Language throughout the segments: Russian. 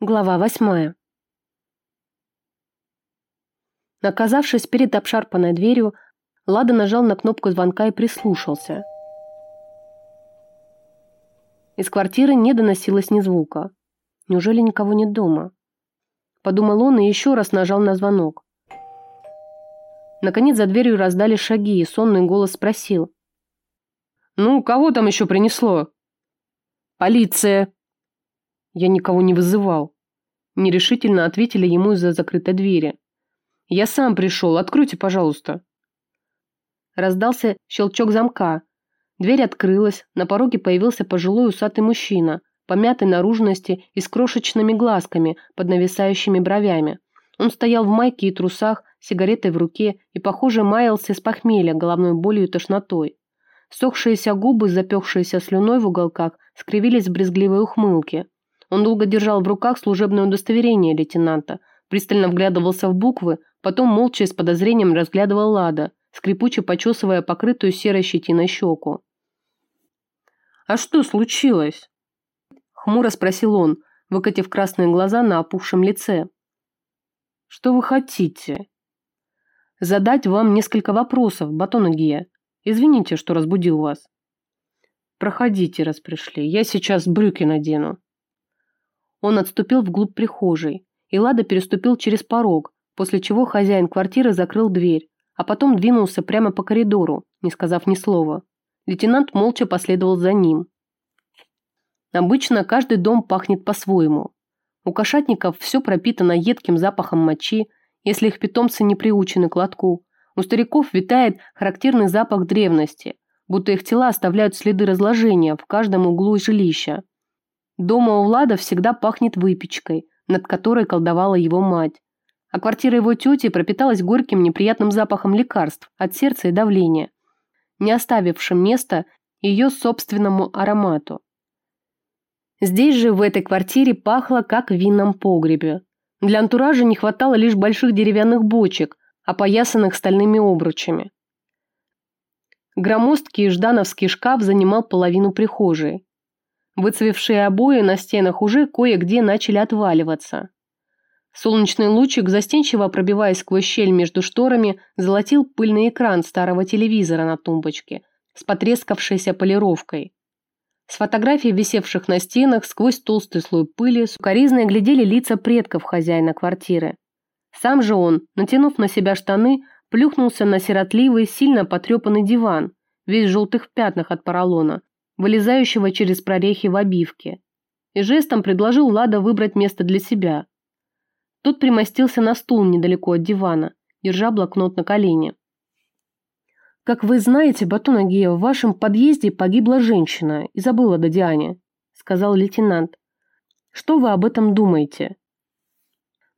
Глава восьмая. Оказавшись перед обшарпанной дверью, Лада нажал на кнопку звонка и прислушался. Из квартиры не доносилось ни звука. Неужели никого нет дома? Подумал он и еще раз нажал на звонок. Наконец за дверью раздали шаги, и сонный голос спросил. «Ну, кого там еще принесло?» «Полиция!» Я никого не вызывал. Нерешительно ответили ему из-за закрытой двери. Я сам пришел, откройте, пожалуйста. Раздался щелчок замка. Дверь открылась, на пороге появился пожилой усатый мужчина, помятой наружности и с крошечными глазками под нависающими бровями. Он стоял в майке и трусах, сигаретой в руке и, похоже, маялся с похмелья, головной болью и тошнотой. Сохшиеся губы, запекшиеся слюной в уголках, скривились в брезгливой ухмылке. Он долго держал в руках служебное удостоверение лейтенанта, пристально вглядывался в буквы, потом молча и с подозрением разглядывал Лада, скрипуче почесывая покрытую серой щетиной щеку. «А что случилось?» Хмуро спросил он, выкатив красные глаза на опухшем лице. «Что вы хотите?» «Задать вам несколько вопросов, Батонагия. Извините, что разбудил вас». «Проходите, раз пришли. Я сейчас брюки надену». Он отступил вглубь прихожей, и Лада переступил через порог, после чего хозяин квартиры закрыл дверь, а потом двинулся прямо по коридору, не сказав ни слова. Лейтенант молча последовал за ним. Обычно каждый дом пахнет по-своему. У кошатников все пропитано едким запахом мочи, если их питомцы не приучены к лотку. У стариков витает характерный запах древности, будто их тела оставляют следы разложения в каждом углу жилища. Дома у Влада всегда пахнет выпечкой, над которой колдовала его мать. А квартира его тети пропиталась горьким неприятным запахом лекарств от сердца и давления, не оставившим места ее собственному аромату. Здесь же, в этой квартире, пахло, как в винном погребе. Для антуража не хватало лишь больших деревянных бочек, опоясанных стальными обручами. Громоздкий ждановский шкаф занимал половину прихожей. Выцвевшие обои на стенах уже кое-где начали отваливаться. Солнечный лучик, застенчиво пробиваясь сквозь щель между шторами, золотил пыльный экран старого телевизора на тумбочке с потрескавшейся полировкой. С фотографий, висевших на стенах, сквозь толстый слой пыли, сукоризно глядели лица предков хозяина квартиры. Сам же он, натянув на себя штаны, плюхнулся на сиротливый, сильно потрепанный диван, весь в желтых пятнах от поролона, вылезающего через прорехи в обивке, и жестом предложил Лада выбрать место для себя. Тот примостился на стул недалеко от дивана, держа блокнот на колене. «Как вы знаете, Батунагия, в вашем подъезде погибла женщина, Изабелла Дадиане», — сказал лейтенант. «Что вы об этом думаете?»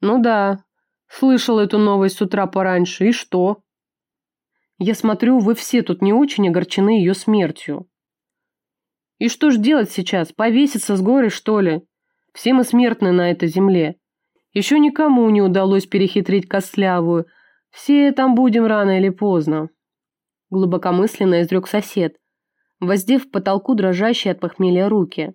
«Ну да, слышал эту новость с утра пораньше, и что?» «Я смотрю, вы все тут не очень огорчены ее смертью», и что ж делать сейчас? Повеситься с горы, что ли? Все мы смертны на этой земле. Еще никому не удалось перехитрить Костлявую. Все там будем рано или поздно. Глубокомысленно изрек сосед, воздев в потолку дрожащие от похмелья руки.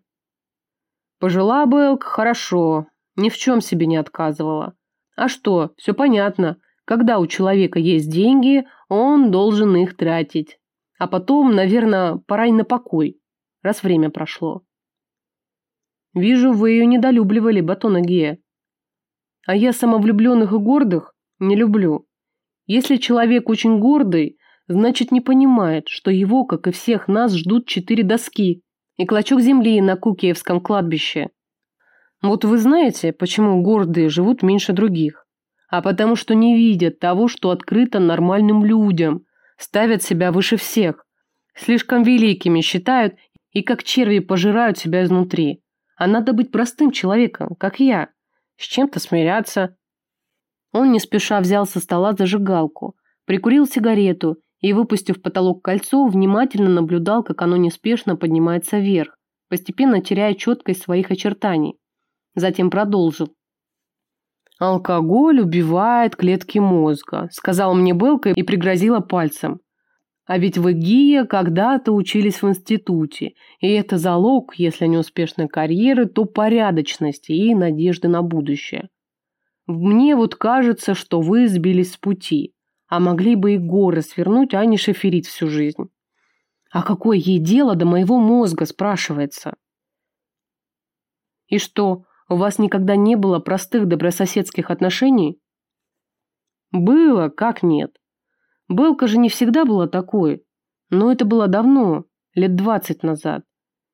Пожила бы хорошо, ни в чем себе не отказывала. А что, все понятно. Когда у человека есть деньги, он должен их тратить. А потом, наверное, пора и на покой раз время прошло. Вижу, вы ее недолюбливали, Батона Гея. А я самовлюбленных и гордых не люблю. Если человек очень гордый, значит не понимает, что его, как и всех нас, ждут четыре доски и клочок земли на Кукиевском кладбище. Вот вы знаете, почему гордые живут меньше других? А потому что не видят того, что открыто нормальным людям, ставят себя выше всех, слишком великими считают и как черви пожирают себя изнутри. А надо быть простым человеком, как я. С чем-то смиряться. Он не спеша взял со стола зажигалку, прикурил сигарету и, выпустив в потолок кольцо, внимательно наблюдал, как оно неспешно поднимается вверх, постепенно теряя четкость своих очертаний. Затем продолжил. «Алкоголь убивает клетки мозга», — сказала мне Белка и пригрозила пальцем. А ведь вы, Гия, когда-то учились в институте, и это залог, если не успешной карьеры, то порядочности и надежды на будущее. Мне вот кажется, что вы сбились с пути, а могли бы и горы свернуть, а не шоферить всю жизнь. А какое ей дело до моего мозга, спрашивается? И что, у вас никогда не было простых добрососедских отношений? Было, как нет. Белка же не всегда была такой. Но это было давно, лет двадцать назад.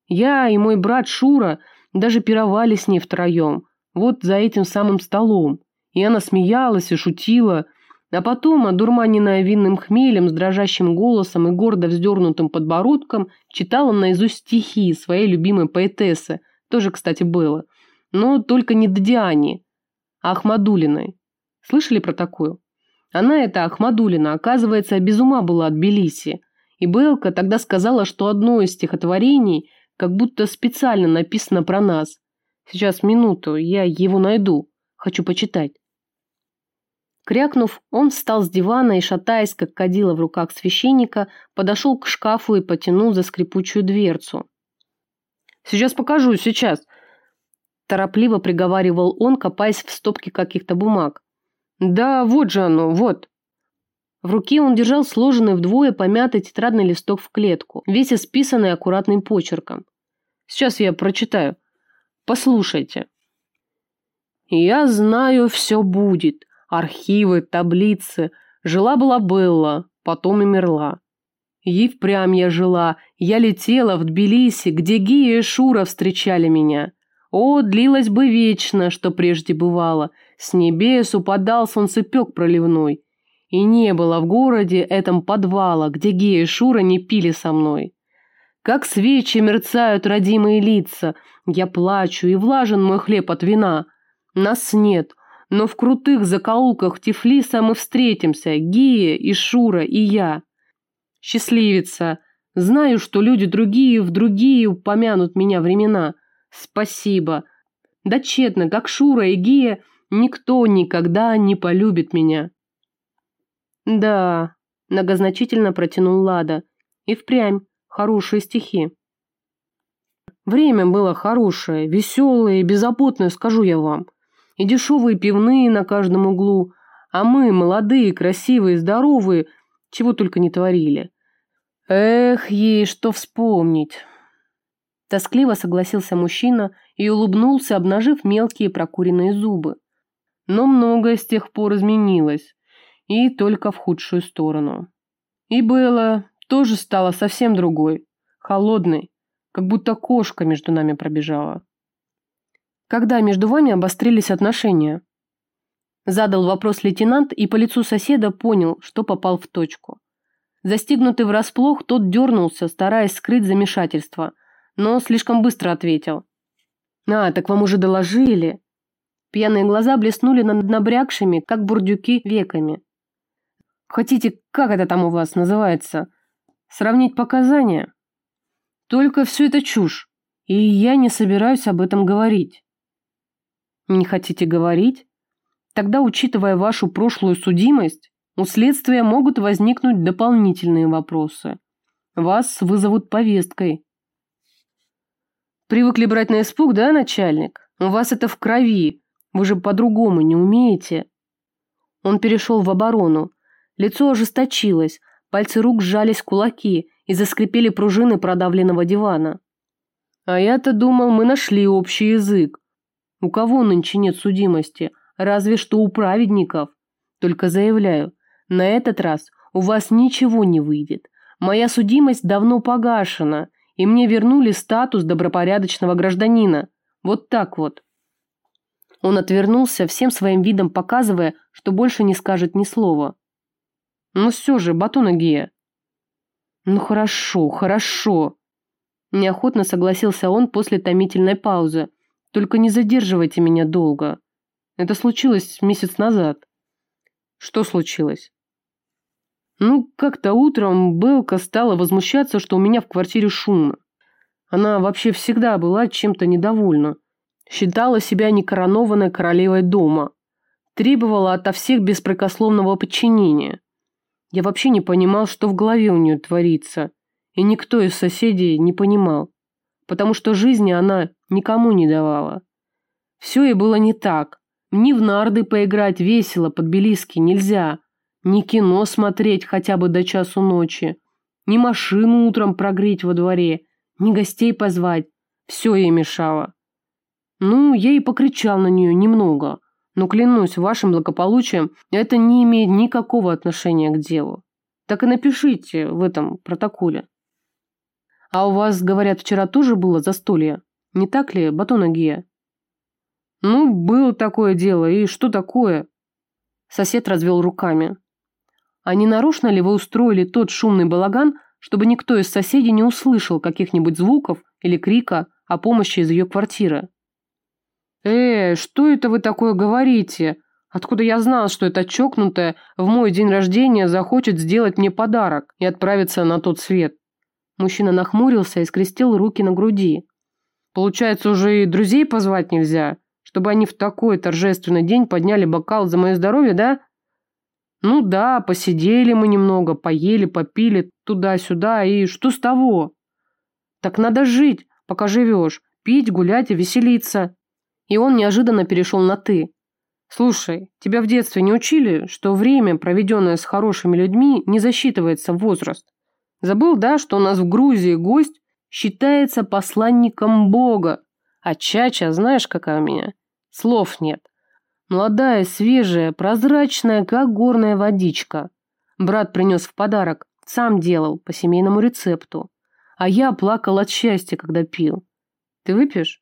Я и мой брат Шура даже пировали с ней втроем, вот за этим самым столом. И она смеялась и шутила, а потом, одурманенная винным хмелем, с дрожащим голосом и гордо вздернутым подбородком, читала наизусть стихи своей любимой поэтессы, тоже, кстати, было, но только не Дадиане, а Ахмадулиной. Слышали про такую? Она, эта Ахмадулина, оказывается, без ума была от Белиси. И Белка тогда сказала, что одно из стихотворений как будто специально написано про нас. Сейчас, минуту, я его найду. Хочу почитать. Крякнув, он встал с дивана и, шатаясь, как кадила в руках священника, подошел к шкафу и потянул за скрипучую дверцу. «Сейчас покажу, сейчас!» Торопливо приговаривал он, копаясь в стопке каких-то бумаг. «Да, вот же оно, вот». В руке он держал сложенный вдвое помятый тетрадный листок в клетку, весь исписанный аккуратным почерком. «Сейчас я прочитаю. Послушайте». «Я знаю, все будет. Архивы, таблицы. Жила-была Белла, потом и мерла. И впрямь я жила. Я летела в Тбилиси, где Гия и Шура встречали меня. О, длилось бы вечно, что прежде бывало. С небес упадал солнцепек проливной. И не было в городе этом подвала, где Гея и Шура не пили со мной. Как свечи мерцают родимые лица, я плачу, и влажен мой хлеб от вина. Нас нет, но в крутых закоулках Тифлиса мы встретимся, Гия и Шура и я. Счастливица, знаю, что люди другие в другие упомянут меня времена. Спасибо. Да тщетно, как Шура и Гия, никто никогда не полюбит меня. Да, многозначительно протянул Лада. И впрямь хорошие стихи. Время было хорошее, веселое и беззаботное, скажу я вам. И дешевые пивные на каждом углу. А мы, молодые, красивые, здоровые, чего только не творили. Эх, ей что вспомнить. Тоскливо согласился мужчина и улыбнулся, обнажив мелкие прокуренные зубы. Но многое с тех пор изменилось, и только в худшую сторону. И Белла тоже стала совсем другой, холодной, как будто кошка между нами пробежала. Когда между вами обострились отношения? Задал вопрос лейтенант и по лицу соседа понял, что попал в точку. Застигнутый врасплох, тот дернулся, стараясь скрыть замешательство – но слишком быстро ответил. «А, так вам уже доложили». Пьяные глаза блеснули над набрякшими, как бурдюки, веками. «Хотите, как это там у вас называется? Сравнить показания?» «Только все это чушь, и я не собираюсь об этом говорить». «Не хотите говорить? Тогда, учитывая вашу прошлую судимость, у следствия могут возникнуть дополнительные вопросы. Вас вызовут повесткой, Привыкли брать на испуг, да, начальник? У вас это в крови. Вы же по-другому не умеете. Он перешел в оборону. Лицо ожесточилось, пальцы рук сжались кулаки и заскрипели пружины продавленного дивана. А я-то думал, мы нашли общий язык. У кого нынче нет судимости? Разве что у праведников. Только заявляю, на этот раз у вас ничего не выйдет. Моя судимость давно погашена – и мне вернули статус добропорядочного гражданина. Вот так вот. Он отвернулся, всем своим видом показывая, что больше не скажет ни слова. Ну все же, батона Гея. Ну хорошо, хорошо. Неохотно согласился он после томительной паузы. Только не задерживайте меня долго. Это случилось месяц назад. Что случилось? Ну, как-то утром Белка стала возмущаться, что у меня в квартире шумно. Она вообще всегда была чем-то недовольна. Считала себя некоронованной королевой дома. Требовала ото всех беспрекословного подчинения. Я вообще не понимал, что в голове у нее творится. И никто из соседей не понимал. Потому что жизни она никому не давала. Все и было не так. Ни в нарды поиграть весело под Белиски нельзя. Ни кино смотреть хотя бы до часу ночи. Ни машину утром прогреть во дворе. Ни гостей позвать. Все ей мешало. Ну, я и покричал на нее немного. Но клянусь, вашим благополучием это не имеет никакого отношения к делу. Так и напишите в этом протоколе. А у вас, говорят, вчера тоже было застолье? Не так ли, Батона Гия? Ну, было такое дело, и что такое? Сосед развел руками. А не нарочно ли вы устроили тот шумный балаган, чтобы никто из соседей не услышал каких-нибудь звуков или крика о помощи из ее квартиры? «Э, что это вы такое говорите? Откуда я знал, что эта чокнутая в мой день рождения захочет сделать мне подарок и отправиться на тот свет?» Мужчина нахмурился и скрестил руки на груди. «Получается, уже и друзей позвать нельзя, чтобы они в такой торжественный день подняли бокал за мое здоровье, да?» «Ну да, посидели мы немного, поели, попили туда-сюда, и что с того?» «Так надо жить, пока живешь, пить, гулять и веселиться». И он неожиданно перешел на «ты». «Слушай, тебя в детстве не учили, что время, проведенное с хорошими людьми, не засчитывается в возраст? Забыл, да, что у нас в Грузии гость считается посланником Бога? А чача, знаешь, какая у меня? Слов нет. Молодая, свежая, прозрачная, как горная водичка. Брат принес в подарок, сам делал, по семейному рецепту. А я плакал от счастья, когда пил. Ты выпьешь?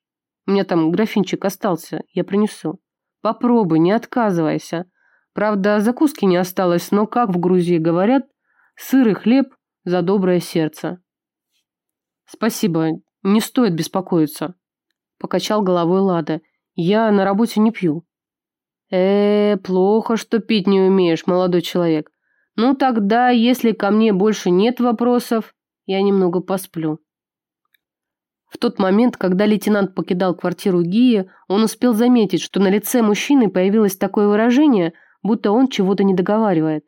У меня там графинчик остался, я принесу. Попробуй, не отказывайся. Правда, закуски не осталось, но, как в Грузии говорят, сыр и хлеб за доброе сердце. Спасибо, не стоит беспокоиться. Покачал головой Лада. Я на работе не пью. Э, плохо, что пить не умеешь, молодой человек. Ну тогда, если ко мне больше нет вопросов, я немного посплю. В тот момент, когда лейтенант покидал квартиру Гии, он успел заметить, что на лице мужчины появилось такое выражение, будто он чего-то не договаривает.